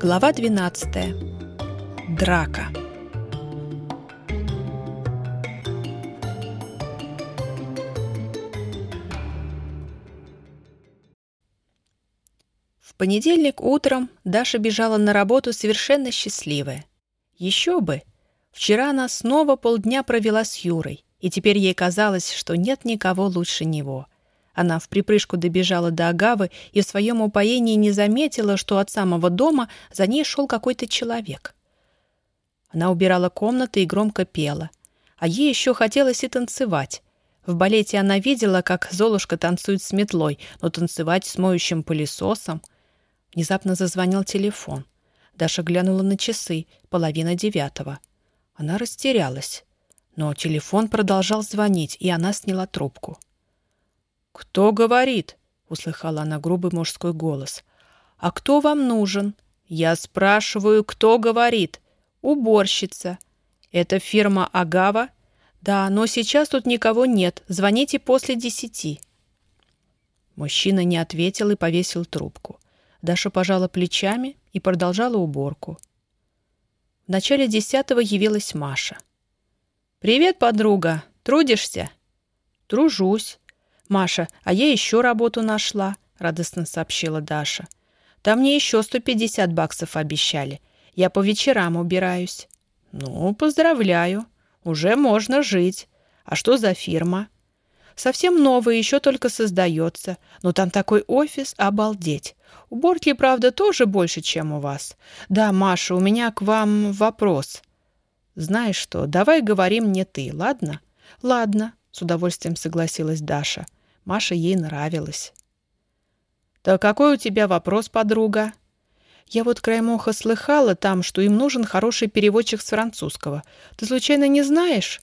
Глава 12. Драка. В понедельник утром Даша бежала на работу совершенно счастливая. Еще бы! Вчера она снова полдня провела с Юрой, и теперь ей казалось, что нет никого лучше него — она в припрыжку добежала до Агавы и в своем упоении не заметила, что от самого дома за ней шел какой-то человек. Она убирала комнаты и громко пела. А ей еще хотелось и танцевать. В балете она видела, как Золушка танцует с метлой, но танцевать с моющим пылесосом... Внезапно зазвонил телефон. Даша глянула на часы, половина девятого. Она растерялась. Но телефон продолжал звонить, и она сняла трубку. «Кто говорит?» — услыхала она грубый мужской голос. «А кто вам нужен?» «Я спрашиваю, кто говорит?» «Уборщица». «Это фирма Агава?» «Да, но сейчас тут никого нет. Звоните после десяти». Мужчина не ответил и повесил трубку. Даша пожала плечами и продолжала уборку. В начале десятого явилась Маша. «Привет, подруга! Трудишься?» «Тружусь. «Маша, а я еще работу нашла», — радостно сообщила Даша. «Там мне еще 150 баксов обещали. Я по вечерам убираюсь». «Ну, поздравляю. Уже можно жить. А что за фирма?» «Совсем новая, еще только создается. Но там такой офис, обалдеть. Уборки, правда, тоже больше, чем у вас. Да, Маша, у меня к вам вопрос». «Знаешь что, давай говорим мне ты, ладно?» «Ладно», — с удовольствием согласилась Даша. — Маша ей нравилась. «Да какой у тебя вопрос, подруга?» «Я вот краем уха слыхала там, что им нужен хороший переводчик с французского. Ты случайно не знаешь?»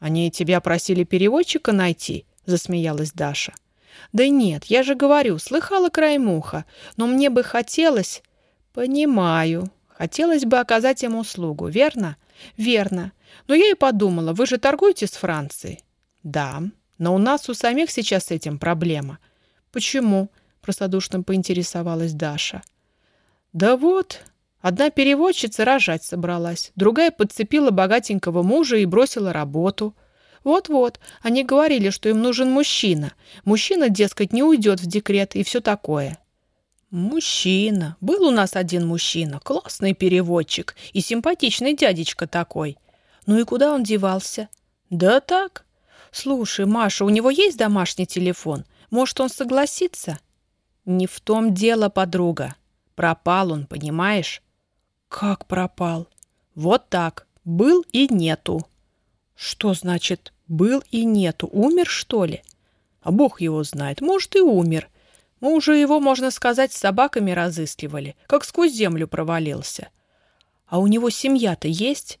«Они тебя просили переводчика найти?» — засмеялась Даша. «Да нет, я же говорю, слыхала краем уха, но мне бы хотелось...» «Понимаю. Хотелось бы оказать им услугу, верно?» «Верно. Но я и подумала, вы же торгуете с Францией?» «Да. Но у нас у самих сейчас с этим проблема. Почему? Простодушно поинтересовалась Даша. Да вот, одна переводчица рожать собралась, другая подцепила богатенького мужа и бросила работу. Вот-вот, они говорили, что им нужен мужчина. Мужчина, дескать, не уйдет в декрет и все такое. «Мужчина. Был у нас один мужчина, классный переводчик и симпатичный дядечка такой. Ну и куда он девался?» «Да так. «Слушай, Маша, у него есть домашний телефон? Может, он согласится?» «Не в том дело, подруга. Пропал он, понимаешь?» «Как пропал?» «Вот так. Был и нету». «Что значит «был и нету»? Умер, что ли?» «А бог его знает. Может, и умер. Мы уже его, можно сказать, с собаками разыскивали, как сквозь землю провалился. А у него семья-то есть?»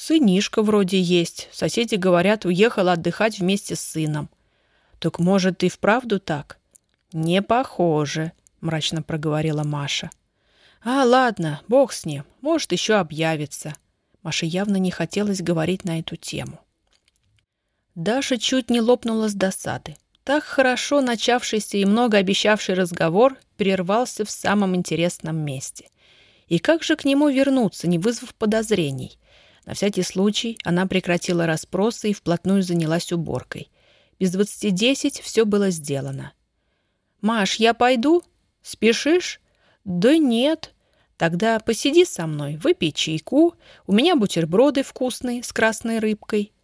Сынишка вроде есть. Соседи говорят, уехал отдыхать вместе с сыном. Так может, и вправду так? Не похоже, мрачно проговорила Маша. А, ладно, бог с ним. Может, еще объявится. Маше явно не хотелось говорить на эту тему. Даша чуть не лопнула с досады. Так хорошо начавшийся и много обещавший разговор прервался в самом интересном месте. И как же к нему вернуться, не вызвав подозрений? На всякий случай она прекратила расспросы и вплотную занялась уборкой. Без двадцати десять все было сделано. «Маш, я пойду? Спешишь?» «Да нет. Тогда посиди со мной, выпей чайку. У меня бутерброды вкусные с красной рыбкой».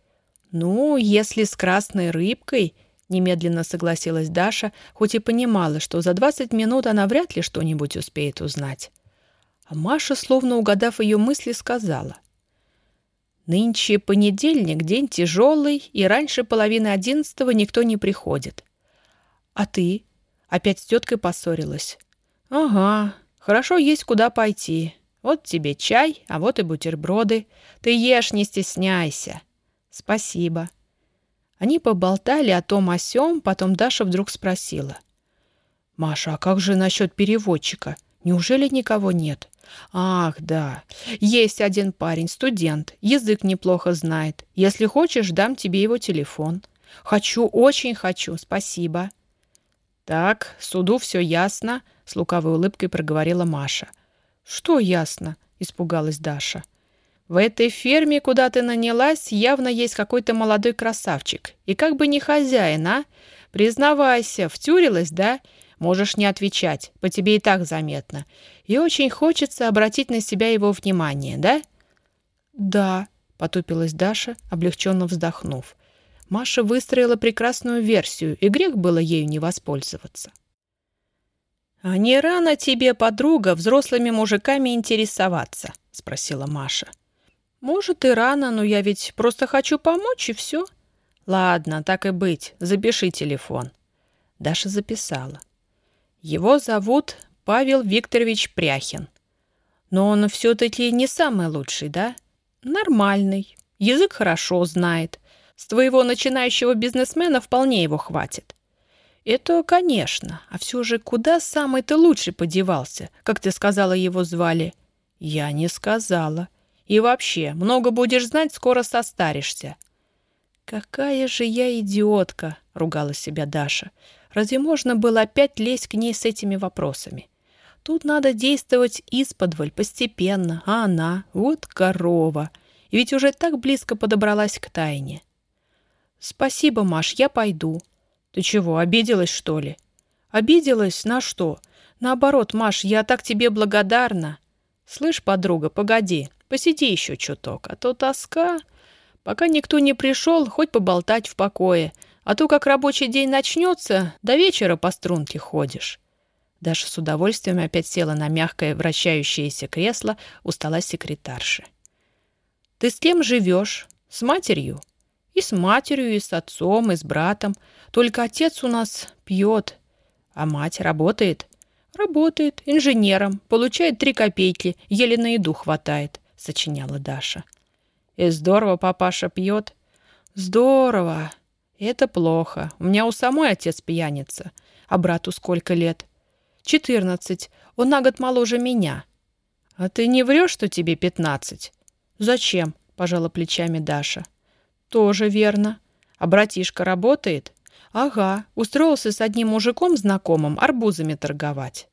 «Ну, если с красной рыбкой...» — немедленно согласилась Даша, хоть и понимала, что за двадцать минут она вряд ли что-нибудь успеет узнать. А Маша, словно угадав ее мысли, сказала. Нынче понедельник, день тяжелый, и раньше половины одиннадцатого никто не приходит. А ты? Опять с теткой поссорилась? Ага, хорошо есть куда пойти. Вот тебе чай, а вот и бутерброды. Ты ешь, не стесняйся. Спасибо. Они поболтали о том о сём, потом Даша вдруг спросила. «Маша, а как же насчет переводчика? Неужели никого нет?» «Ах, да. Есть один парень, студент. Язык неплохо знает. Если хочешь, дам тебе его телефон». «Хочу, очень хочу. Спасибо». «Так, суду все ясно», — с лукавой улыбкой проговорила Маша. «Что ясно?» — испугалась Даша. «В этой ферме, куда ты нанялась, явно есть какой-то молодой красавчик. И как бы не хозяин, а? Признавайся, втюрилась, да? Можешь не отвечать, по тебе и так заметно. И очень хочется обратить на себя его внимание, да?» «Да», — потупилась Даша, облегченно вздохнув. Маша выстроила прекрасную версию, и грех было ею не воспользоваться. «А не рано тебе, подруга, взрослыми мужиками интересоваться?» — спросила Маша. «Может, и рано, но я ведь просто хочу помочь, и все». «Ладно, так и быть, запиши телефон». Даша записала. «Его зовут Павел Викторович Пряхин. Но он все-таки не самый лучший, да? Нормальный, язык хорошо знает. С твоего начинающего бизнесмена вполне его хватит. «Это, конечно. А все же куда самый ты лучший подевался? Как ты сказала, его звали?» «Я не сказала. И вообще, много будешь знать, скоро состаришься». «Какая же я идиотка!» — ругала себя Даша. «Разве можно было опять лезть к ней с этими вопросами? Тут надо действовать исподволь, постепенно, а она — вот корова. И ведь уже так близко подобралась к тайне». «Спасибо, Маш, я пойду», «Ты чего, обиделась, что ли?» «Обиделась? На что? Наоборот, Маш, я так тебе благодарна». «Слышь, подруга, погоди, посиди еще чуток, а то тоска. Пока никто не пришел, хоть поболтать в покое, а то, как рабочий день начнется, до вечера по струнке ходишь». Даша с удовольствием опять села на мягкое вращающееся кресло у стола секретарши. «Ты с кем живешь? С матерью?» И с матерью, и с отцом, и с братом. Только отец у нас пьет, а мать работает. Работает инженером, получает три копейки, еле на еду хватает, сочиняла Даша. И здорово папаша пьет. Здорово. Это плохо. У меня у самой отец пьяница. А брату сколько лет? Четырнадцать. Он на год моложе меня. А ты не врешь, что тебе пятнадцать? Зачем? Пожала плечами Даша. «Тоже верно. А братишка работает?» «Ага, устроился с одним мужиком знакомым арбузами торговать».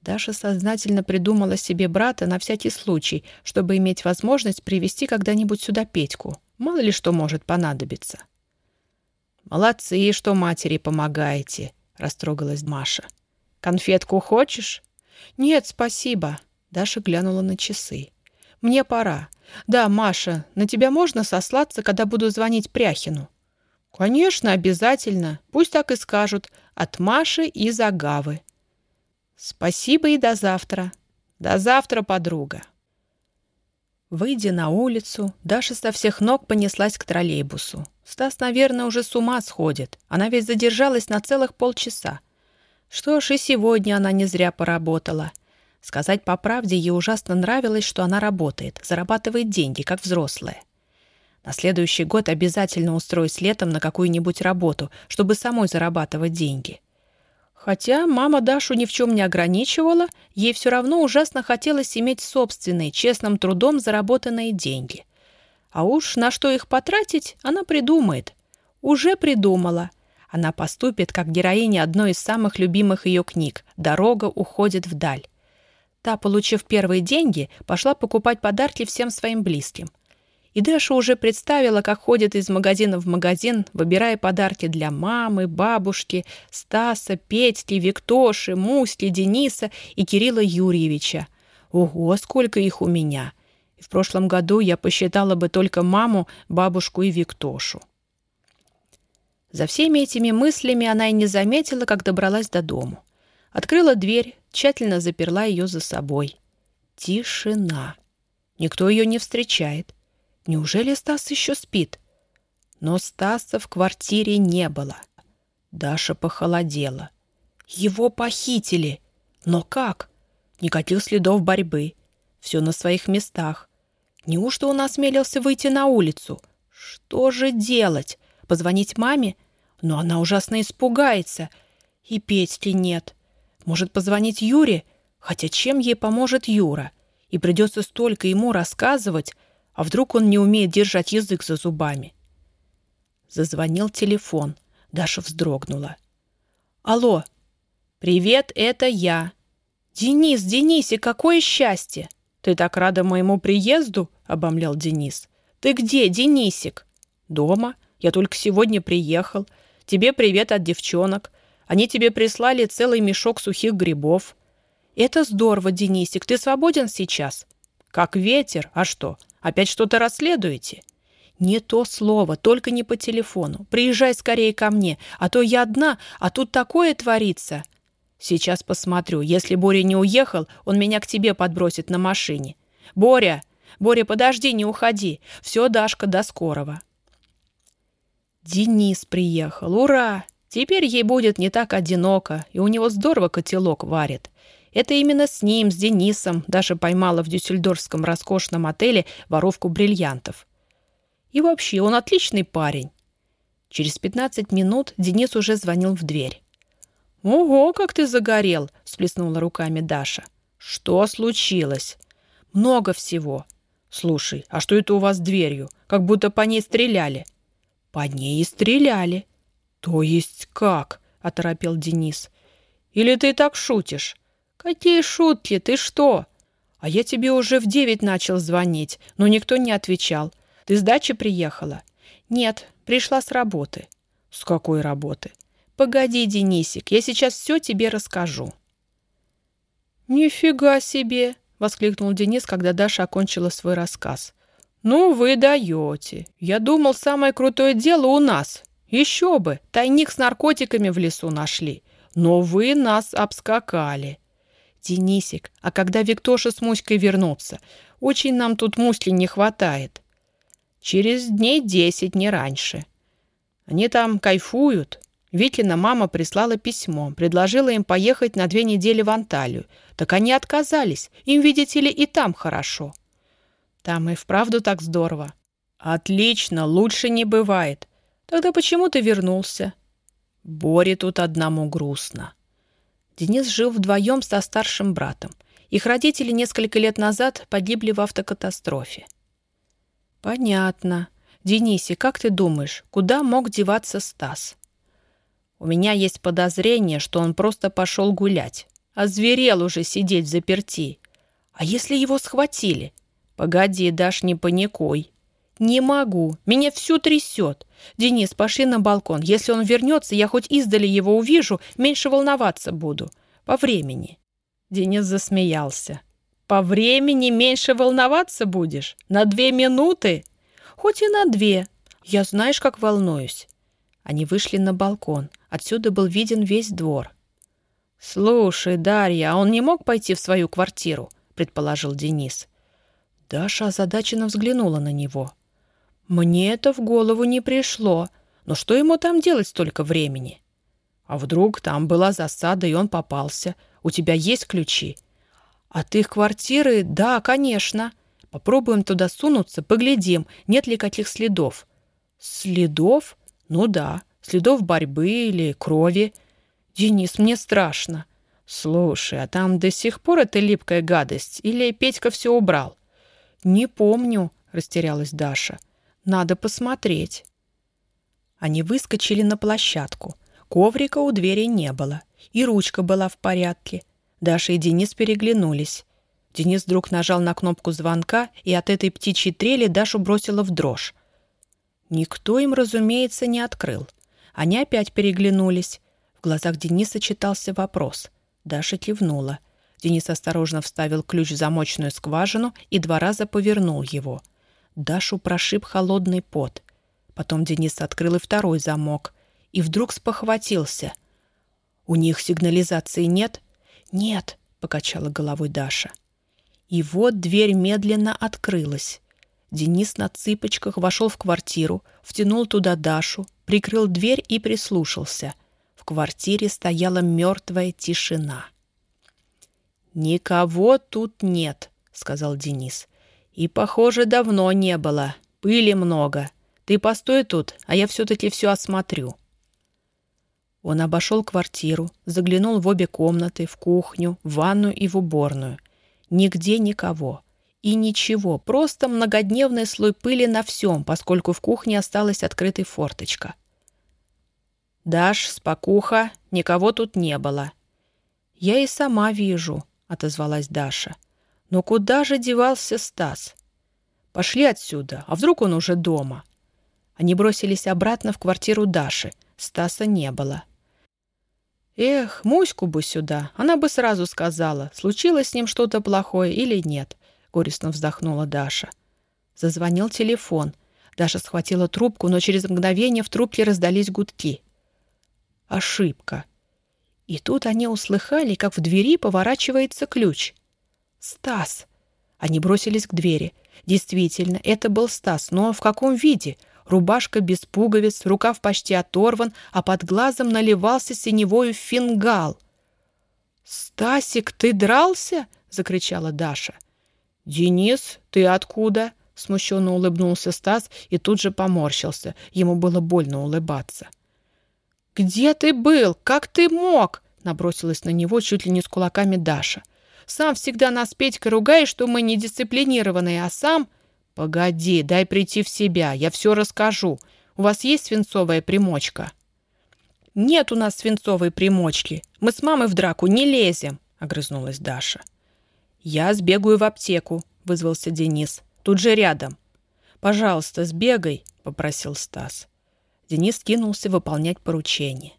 Даша сознательно придумала себе брата на всякий случай, чтобы иметь возможность привести когда-нибудь сюда Петьку. Мало ли что может понадобиться. «Молодцы, что матери помогаете», — растрогалась Маша. «Конфетку хочешь?» «Нет, спасибо», — Даша глянула на часы. «Мне пора. Да, Маша, на тебя можно сослаться, когда буду звонить Пряхину?» «Конечно, обязательно. Пусть так и скажут. От Маши и Загавы». «Спасибо и до завтра». «До завтра, подруга». Выйдя на улицу, Даша со всех ног понеслась к троллейбусу. Стас, наверное, уже с ума сходит. Она ведь задержалась на целых полчаса. Что ж, и сегодня она не зря поработала. Сказать по правде, ей ужасно нравилось, что она работает, зарабатывает деньги, как взрослая. На следующий год обязательно устроюсь летом на какую-нибудь работу, чтобы самой зарабатывать деньги. Хотя мама Дашу ни в чем не ограничивала, ей все равно ужасно хотелось иметь собственные, честным трудом заработанные деньги. А уж на что их потратить, она придумает. Уже придумала. Она поступит, как героиня одной из самых любимых ее книг «Дорога уходит вдаль». Та, получив первые деньги, пошла покупать подарки всем своим близким. И Даша уже представила, как ходит из магазина в магазин, выбирая подарки для мамы, бабушки, Стаса, Петьки, Виктоши, Мусли, Дениса и Кирилла Юрьевича. Ого, сколько их у меня! В прошлом году я посчитала бы только маму, бабушку и Виктошу. За всеми этими мыслями она и не заметила, как добралась до дому. Открыла дверь, тщательно заперла ее за собой. Тишина. Никто ее не встречает. Неужели Стас еще спит? Но Стаса в квартире не было. Даша похолодела. Его похитили. Но как? Никаких следов борьбы. Все на своих местах. Неужто он осмелился выйти на улицу? Что же делать? Позвонить маме? Но она ужасно испугается. И Петьки нет. Может, позвонить Юре? Хотя чем ей поможет Юра? И придется столько ему рассказывать, а вдруг он не умеет держать язык за зубами? Зазвонил телефон. Даша вздрогнула. «Алло!» «Привет, это я!» «Денис, Денисе, какое счастье!» «Ты так рада моему приезду?» — обомлял Денис. «Ты где, Денисик?» «Дома. Я только сегодня приехал. Тебе привет от девчонок. Они тебе прислали целый мешок сухих грибов». «Это здорово, Денисик. Ты свободен сейчас?» «Как ветер. А что, опять что-то расследуете?» «Не то слово, только не по телефону. Приезжай скорее ко мне, а то я одна, а тут такое творится». «Сейчас посмотрю. Если Боря не уехал, он меня к тебе подбросит на машине. Боря! Боря, подожди, не уходи. Все, Дашка, до скорого». Денис приехал. Ура! Теперь ей будет не так одиноко, и у него здорово котелок варит. Это именно с ним, с Денисом, Даша поймала в дюссельдорфском роскошном отеле воровку бриллиантов. И вообще, он отличный парень. Через 15 минут Денис уже звонил в дверь. «Ого, как ты загорел!» — сплеснула руками Даша. «Что случилось?» «Много всего». «Слушай, а что это у вас дверью? Как будто по ней стреляли». «По ней и стреляли». «То есть как?» — оторопел Денис. «Или ты так шутишь?» «Какие шутки? Ты что?» «А я тебе уже в девять начал звонить, но никто не отвечал. Ты с дачи приехала?» «Нет, пришла с работы». «С какой работы?» «Погоди, Денисик, я сейчас все тебе расскажу». «Нифига себе!» — воскликнул Денис, когда Даша окончила свой рассказ. «Ну, вы даете. Я думал, самое крутое дело у нас. Еще бы, тайник с наркотиками в лесу нашли. Но вы нас обскакали». «Денисик, а когда Виктоша с Муськой вернутся? Очень нам тут мусли не хватает». «Через дней десять, не раньше. Они там кайфуют». Викина мама прислала письмо, предложила им поехать на две недели в Анталию. Так они отказались. Им, видите ли, и там хорошо. Там и вправду так здорово. Отлично, лучше не бывает. Тогда почему ты вернулся? Боре тут одному грустно. Денис жил вдвоем со старшим братом. Их родители несколько лет назад погибли в автокатастрофе. Понятно. Денисе, как ты думаешь, куда мог деваться Стас? У меня есть подозрение, что он просто пошел гулять. Озверел уже сидеть заперти. А если его схватили? «Погоди, Даш, не паникуй». «Не могу. Меня всю трясет. Денис, пошли на балкон. Если он вернется, я хоть издали его увижу, меньше волноваться буду. По времени». Денис засмеялся. «По времени меньше волноваться будешь? На две минуты?» «Хоть и на две. Я знаешь, как волнуюсь». Они вышли на балкон. Отсюда был виден весь двор. «Слушай, Дарья, а он не мог пойти в свою квартиру?» — предположил Денис. Даша озадаченно взглянула на него. «Мне это в голову не пришло. Но что ему там делать столько времени?» «А вдруг там была засада, и он попался? У тебя есть ключи?» «От их квартиры? Да, конечно. Попробуем туда сунуться, поглядим, нет ли каких следов». «Следов? Ну да, следов борьбы или крови. Денис, мне страшно». «Слушай, а там до сих пор эта липкая гадость? Или Петька все убрал?» «Не помню», — растерялась Даша. «Надо посмотреть». Они выскочили на площадку. Коврика у двери не было. И ручка была в порядке. Даша и Денис переглянулись. Денис вдруг нажал на кнопку звонка, и от этой птичьей трели Дашу бросила в дрожь. Никто им, разумеется, не открыл. Они опять переглянулись. В глазах Дениса читался вопрос. Даша кивнула — Денис осторожно вставил ключ в замочную скважину и два раза повернул его. Дашу прошиб холодный пот. Потом Денис открыл и второй замок. И вдруг спохватился. «У них сигнализации нет?» «Нет», — покачала головой Даша. И вот дверь медленно открылась. Денис на цыпочках вошел в квартиру, втянул туда Дашу, прикрыл дверь и прислушался. В квартире стояла мертвая тишина. «Никого тут нет», — сказал Денис. «И, похоже, давно не было. Пыли много. Ты постой тут, а я все-таки все осмотрю». Он обошел квартиру, заглянул в обе комнаты, в кухню, в ванную и в уборную. Нигде никого. И ничего, просто многодневный слой пыли на всем, поскольку в кухне осталась открытой форточка. «Даш, спокуха, никого тут не было». «Я и сама вижу», отозвалась Даша. «Но куда же девался Стас?» «Пошли отсюда, а вдруг он уже дома?» Они бросились обратно в квартиру Даши. Стаса не было. «Эх, Муську бы сюда, она бы сразу сказала, случилось с ним что-то плохое или нет», — горестно вздохнула Даша. Зазвонил телефон. Даша схватила трубку, но через мгновение в трубке раздались гудки. Ошибка. И тут они услыхали, как в двери поворачивается ключ. «Стас!» Они бросились к двери. Действительно, это был Стас, но в каком виде? Рубашка без пуговиц, рукав почти оторван, а под глазом наливался синевою фингал. «Стасик, ты дрался?» — закричала Даша. «Денис, ты откуда?» — смущенно улыбнулся Стас и тут же поморщился. Ему было больно улыбаться. «Где ты был? Как ты мог?» — набросилась на него чуть ли не с кулаками Даша. «Сам всегда нас Петька ругаешь, что мы недисциплинированные, а сам...» «Погоди, дай прийти в себя, я все расскажу. У вас есть свинцовая примочка?» «Нет у нас свинцовой примочки. Мы с мамой в драку не лезем», — огрызнулась Даша. «Я сбегаю в аптеку», — вызвался Денис. «Тут же рядом». «Пожалуйста, сбегай», — попросил Стас. Денис кинулся выполнять поручение.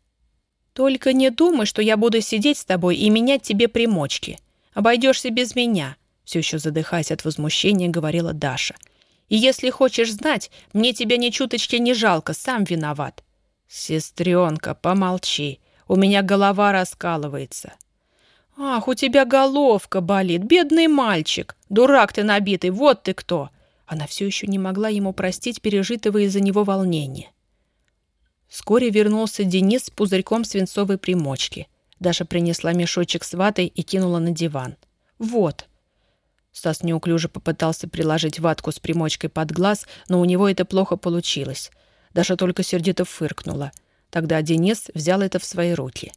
«Только не думай, что я буду сидеть с тобой и менять тебе примочки. Обойдешься без меня все еще задыхаясь от возмущения, говорила Даша. «И если хочешь знать, мне тебя ни чуточки не жалко, сам виноват». «Сестренка, помолчи, у меня голова раскалывается». «Ах, у тебя головка болит, бедный мальчик! Дурак ты набитый, вот ты кто!» Она все еще не могла ему простить пережитого из-за него волнения. Вскоре вернулся Денис с пузырьком свинцовой примочки. Даша принесла мешочек с ватой и кинула на диван. «Вот, Стас неуклюже попытался приложить ватку с примочкой под глаз, но у него это плохо получилось. Даша только сердито фыркнула. Тогда Денис взял это в свои руки.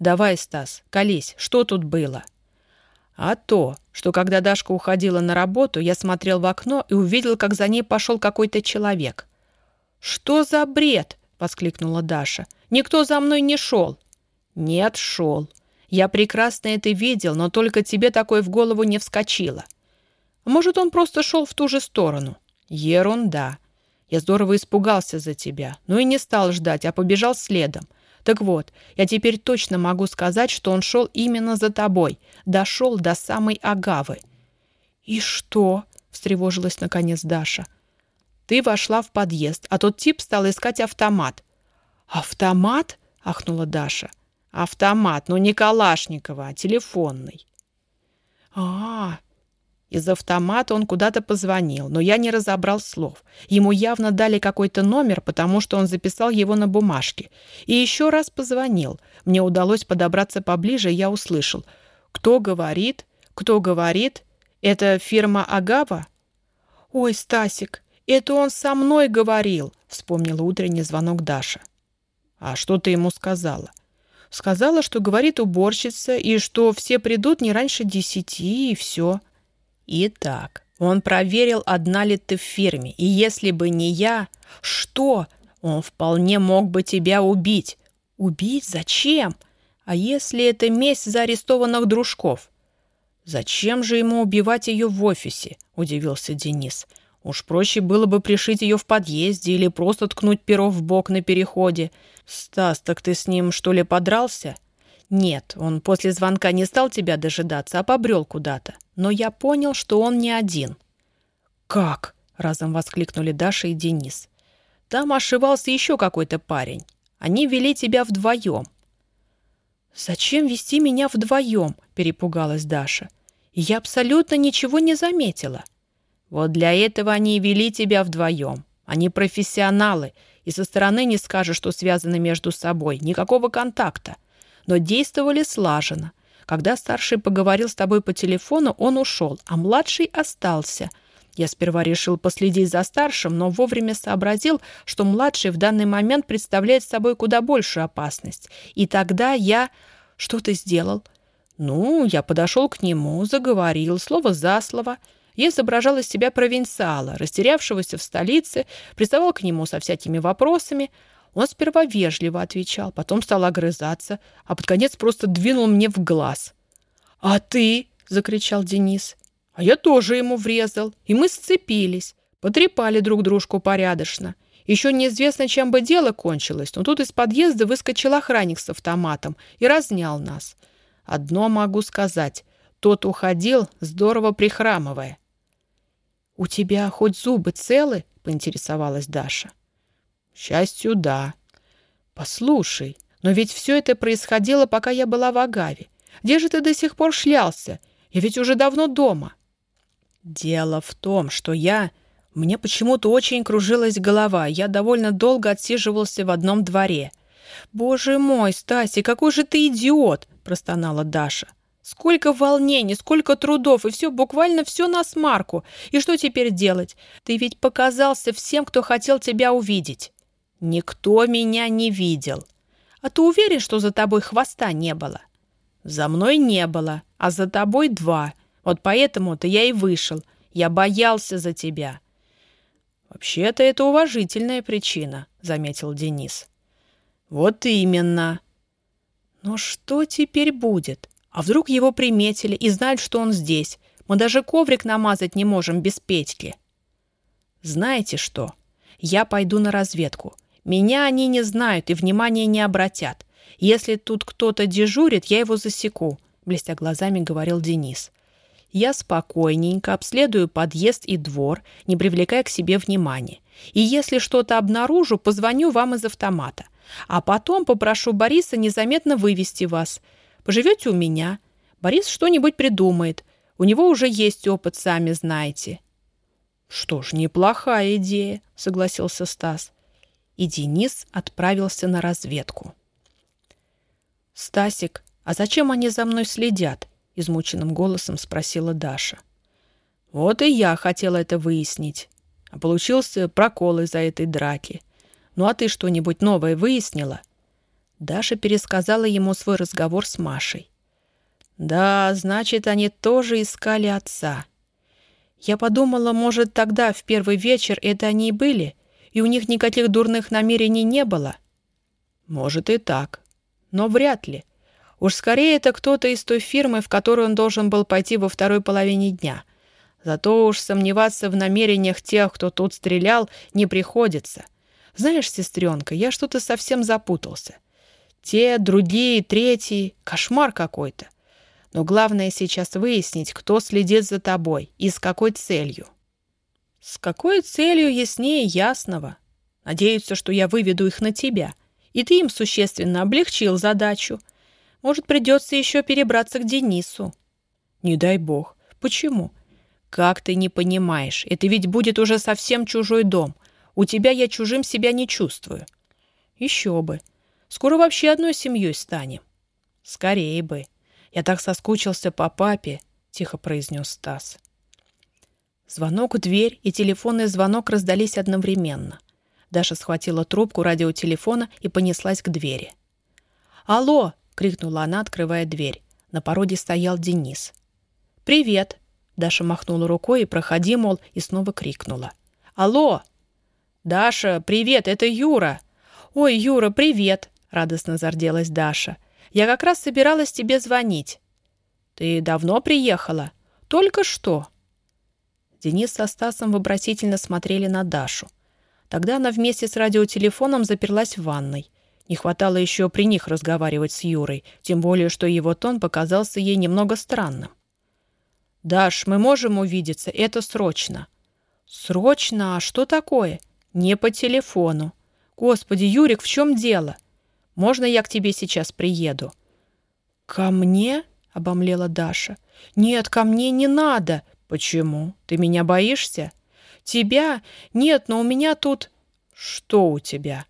«Давай, Стас, колись, что тут было?» «А то, что когда Дашка уходила на работу, я смотрел в окно и увидел, как за ней пошел какой-то человек». «Что за бред?» — воскликнула Даша. «Никто за мной не шел». «Нет, шел. Я прекрасно это видел, но только тебе такое в голову не вскочило. Может, он просто шел в ту же сторону? Ерунда. Я здорово испугался за тебя, но и не стал ждать, а побежал следом. Так вот, я теперь точно могу сказать, что он шел именно за тобой, дошел до самой Агавы. «И что?» — встревожилась наконец Даша. «Ты вошла в подъезд, а тот тип стал искать автомат». «Автомат?» — ахнула Даша. Автомат, но не Калашникова, а телефонный. А, -а, а Из автомата он куда-то позвонил, но я не разобрал слов. Ему явно дали какой-то номер, потому что он записал его на бумажке. И еще раз позвонил. Мне удалось подобраться поближе, и я услышал. «Кто говорит? Кто говорит? Это фирма Агава?» «Ой, Стасик, это он со мной говорил», — вспомнила утренний звонок Даша. «А что ты ему сказала?» Сказала, что говорит уборщица, и что все придут не раньше десяти, и все. Итак, он проверил, одна ли ты в фирме, и если бы не я... Что? Он вполне мог бы тебя убить. Убить? Зачем? А если это месть за арестованных дружков? Зачем же ему убивать ее в офисе? Удивился Денис. Уж проще было бы пришить ее в подъезде или просто ткнуть перо в бок на переходе. «Стас, так ты с ним, что ли, подрался?» «Нет, он после звонка не стал тебя дожидаться, а побрел куда-то. Но я понял, что он не один». «Как?» — разом воскликнули Даша и Денис. «Там ошивался еще какой-то парень. Они вели тебя вдвоем». «Зачем вести меня вдвоем?» — перепугалась Даша. «Я абсолютно ничего не заметила». «Вот для этого они и вели тебя вдвоем. Они профессионалы, и со стороны не скажешь, что связаны между собой. Никакого контакта. Но действовали слаженно. Когда старший поговорил с тобой по телефону, он ушел, а младший остался. Я сперва решил последить за старшим, но вовремя сообразил, что младший в данный момент представляет собой куда большую опасность. И тогда я... Что ты сделал? Ну, я подошел к нему, заговорил, слово за слово — я изображал из себя провинциала, растерявшегося в столице, приставал к нему со всякими вопросами. Он сперва вежливо отвечал, потом стал огрызаться, а под конец просто двинул мне в глаз. «А ты?» — закричал Денис. «А я тоже ему врезал, и мы сцепились, потрепали друг дружку порядочно. Еще неизвестно, чем бы дело кончилось, но тут из подъезда выскочил охранник с автоматом и разнял нас. Одно могу сказать, тот уходил, здорово прихрамывая». «У тебя хоть зубы целы?» — поинтересовалась Даша. «Счастью, да». «Послушай, но ведь все это происходило, пока я была в Агаве. Где же ты до сих пор шлялся? Я ведь уже давно дома». «Дело в том, что я...» Мне почему-то очень кружилась голова. Я довольно долго отсиживался в одном дворе. «Боже мой, Стаси, какой же ты идиот!» – простонала Даша. Сколько волнений, сколько трудов, и все, буквально все на смарку. И что теперь делать? Ты ведь показался всем, кто хотел тебя увидеть. Никто меня не видел. А ты уверен, что за тобой хвоста не было? За мной не было, а за тобой два. Вот поэтому-то я и вышел. Я боялся за тебя. Вообще-то это уважительная причина, заметил Денис. Вот именно. Но что теперь будет? А вдруг его приметили и знают, что он здесь? Мы даже коврик намазать не можем без Петьки. Знаете что? Я пойду на разведку. Меня они не знают и внимания не обратят. Если тут кто-то дежурит, я его засеку, блестя глазами говорил Денис. Я спокойненько обследую подъезд и двор, не привлекая к себе внимания. И если что-то обнаружу, позвоню вам из автомата. А потом попрошу Бориса незаметно вывести вас – Поживете у меня. Борис что-нибудь придумает. У него уже есть опыт, сами знаете». «Что ж, неплохая идея», — согласился Стас. И Денис отправился на разведку. «Стасик, а зачем они за мной следят?» — измученным голосом спросила Даша. «Вот и я хотела это выяснить. А получился прокол из-за этой драки. Ну а ты что-нибудь новое выяснила?» Даша пересказала ему свой разговор с Машей. «Да, значит, они тоже искали отца. Я подумала, может, тогда, в первый вечер, это они и были, и у них никаких дурных намерений не было?» «Может, и так. Но вряд ли. Уж скорее это кто-то из той фирмы, в которую он должен был пойти во второй половине дня. Зато уж сомневаться в намерениях тех, кто тут стрелял, не приходится. Знаешь, сестренка, я что-то совсем запутался». Те, другие, третьи. Кошмар какой-то. Но главное сейчас выяснить, кто следит за тобой и с какой целью. С какой целью яснее ясного. Надеются, что я выведу их на тебя. И ты им существенно облегчил задачу. Может, придется еще перебраться к Денису. Не дай бог. Почему? Как ты не понимаешь? Это ведь будет уже совсем чужой дом. У тебя я чужим себя не чувствую. Еще бы. Скоро вообще одной семьей станем. Скорее бы. Я так соскучился по папе, тихо произнес Стас. Звонок в дверь и телефонный звонок раздались одновременно. Даша схватила трубку радиотелефона и понеслась к двери. «Алло!» — крикнула она, открывая дверь. На породе стоял Денис. «Привет!» — Даша махнула рукой и проходи, мол, и снова крикнула. «Алло!» «Даша, привет, это Юра!» «Ой, Юра, привет!» — радостно зарделась Даша. «Я как раз собиралась тебе звонить». «Ты давно приехала?» «Только что». Денис со Стасом вопросительно смотрели на Дашу. Тогда она вместе с радиотелефоном заперлась в ванной. Не хватало еще при них разговаривать с Юрой, тем более, что его тон показался ей немного странным. «Даш, мы можем увидеться, это срочно». «Срочно? А что такое?» «Не по телефону». «Господи, Юрик, в чем дело?» Можно я к тебе сейчас приеду?» «Ко мне?» — обомлела Даша. «Нет, ко мне не надо». «Почему? Ты меня боишься?» «Тебя? Нет, но у меня тут...» «Что у тебя?»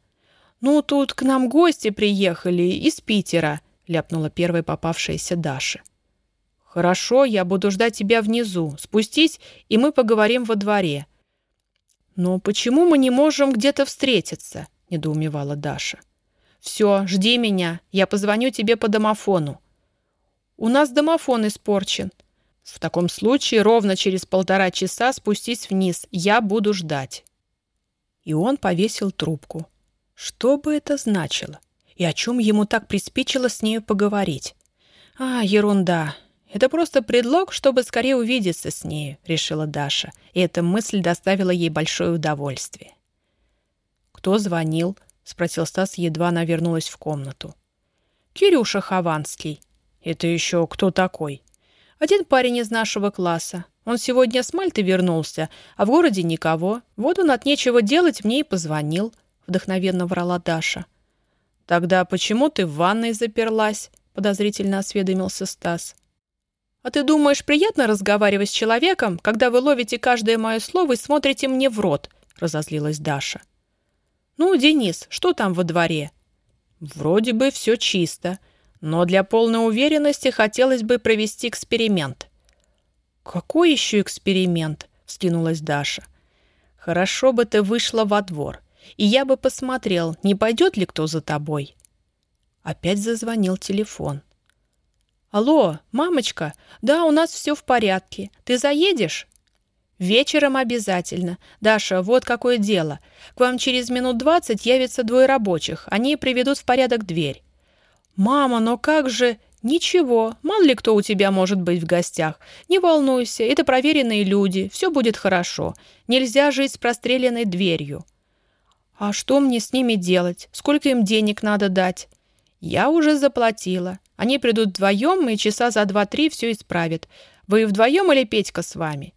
«Ну, тут к нам гости приехали из Питера», — ляпнула первая попавшаяся Даша. «Хорошо, я буду ждать тебя внизу. Спустись, и мы поговорим во дворе». «Но почему мы не можем где-то встретиться?» — недоумевала Даша. «Все, жди меня, я позвоню тебе по домофону». «У нас домофон испорчен». «В таком случае ровно через полтора часа спустись вниз, я буду ждать». И он повесил трубку. Что бы это значило? И о чем ему так приспичило с нею поговорить? А, ерунда. Это просто предлог, чтобы скорее увидеться с нею, решила Даша, и эта мысль доставила ей большое удовольствие. «Кто звонил?» — спросил Стас, едва она вернулась в комнату. «Кирюша Хованский». «Это еще кто такой?» «Один парень из нашего класса. Он сегодня с Мальты вернулся, а в городе никого. Вот он от нечего делать мне и позвонил», — вдохновенно врала Даша. «Тогда почему ты в ванной заперлась?» — подозрительно осведомился Стас. «А ты думаешь, приятно разговаривать с человеком, когда вы ловите каждое мое слово и смотрите мне в рот?» — разозлилась Даша. «Ну, Денис, что там во дворе?» «Вроде бы все чисто, но для полной уверенности хотелось бы провести эксперимент». «Какой еще эксперимент?» — вскинулась Даша. «Хорошо бы ты вышла во двор, и я бы посмотрел, не пойдет ли кто за тобой». Опять зазвонил телефон. «Алло, мамочка, да, у нас все в порядке. Ты заедешь?» «Вечером обязательно. Даша, вот какое дело. К вам через минут двадцать явится двое рабочих. Они приведут в порядок дверь». «Мама, но как же...» «Ничего, мало ли кто у тебя может быть в гостях. Не волнуйся, это проверенные люди, все будет хорошо. Нельзя жить с простреленной дверью». «А что мне с ними делать? Сколько им денег надо дать?» «Я уже заплатила. Они придут вдвоем и часа за два-три все исправят. Вы вдвоем или Петька с вами?»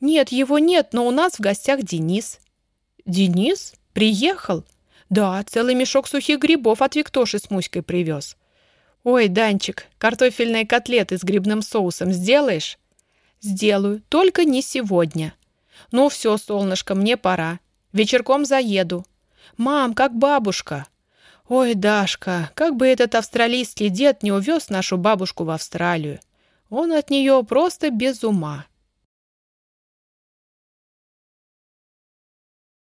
«Нет, его нет, но у нас в гостях Денис». «Денис? Приехал?» «Да, целый мешок сухих грибов от Виктоши с Муськой привез». «Ой, Данчик, картофельные котлеты с грибным соусом сделаешь?» «Сделаю, только не сегодня». «Ну все, солнышко, мне пора. Вечерком заеду». «Мам, как бабушка?» Ой, Дашка, как бы этот австралийский дед не увез нашу бабушку в Австралию. Он от нее просто без ума.